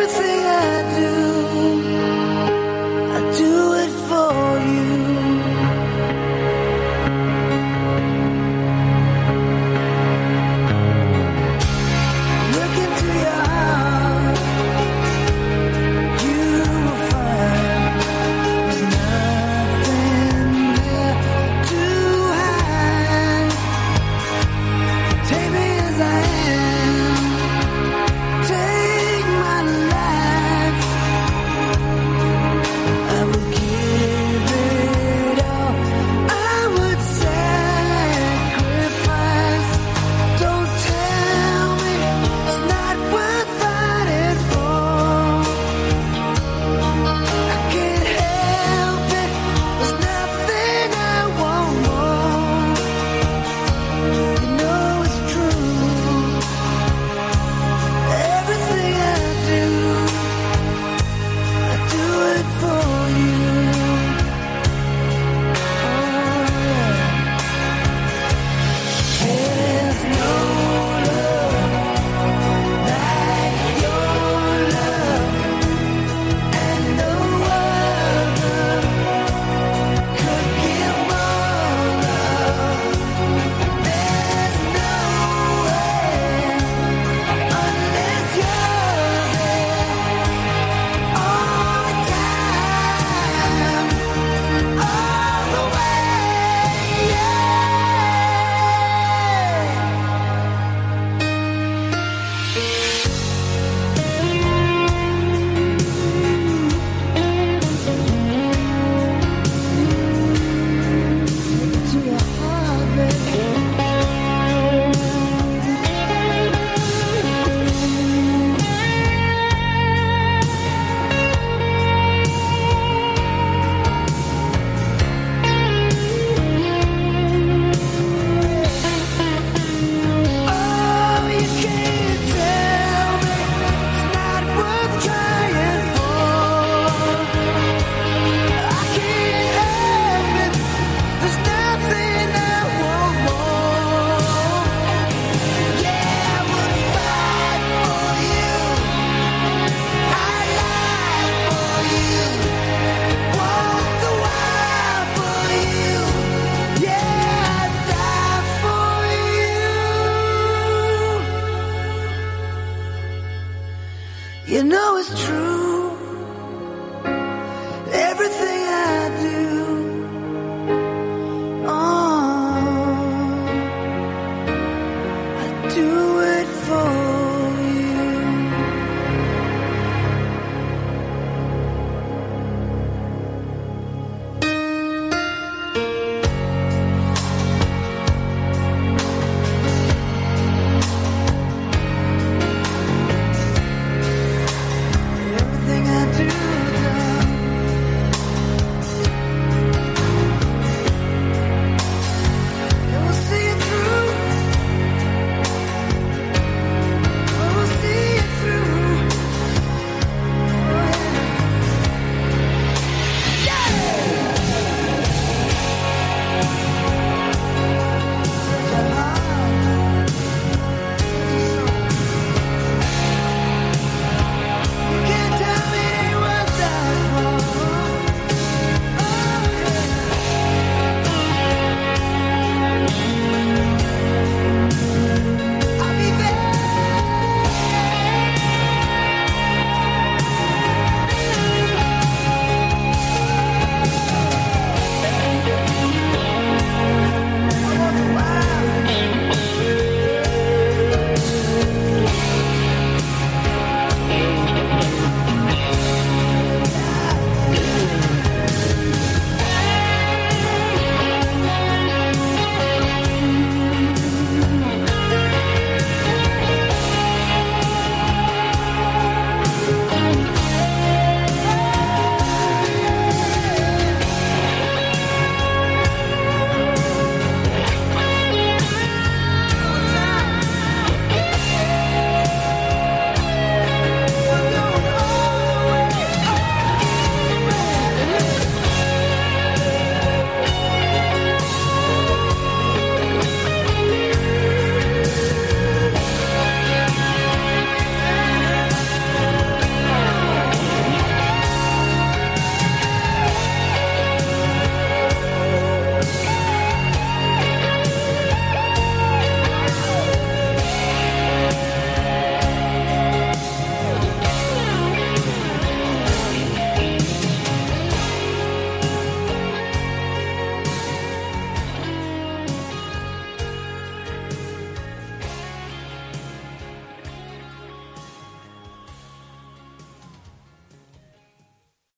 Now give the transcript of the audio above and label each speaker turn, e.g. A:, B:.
A: everything I do. You know it's true.